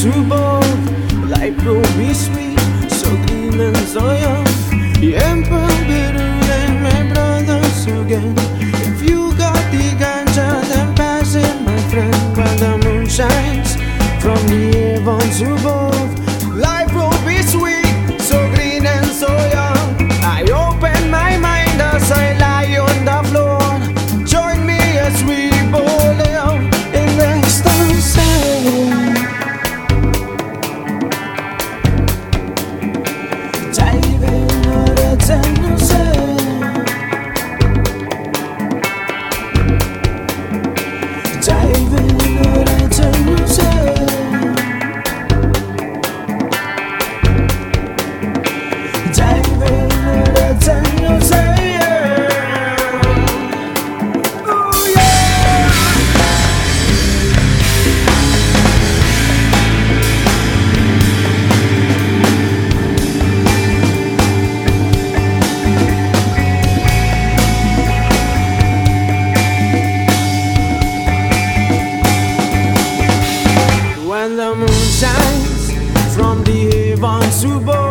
too bold will be sweet, so clean and so young Emperor bitter than my brothers again. If you got the ganja, then pass it, my friend when the moon shines from the heavens above Moon shines from the heavens above,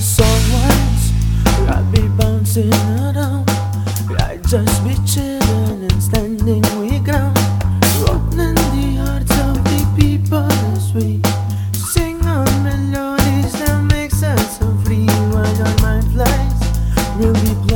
the I'd be bouncing around. I'd just be chilling and standing we ground. Opening the hearts of the people as we Sing our melodies that makes us so free While our mind flies. We'll be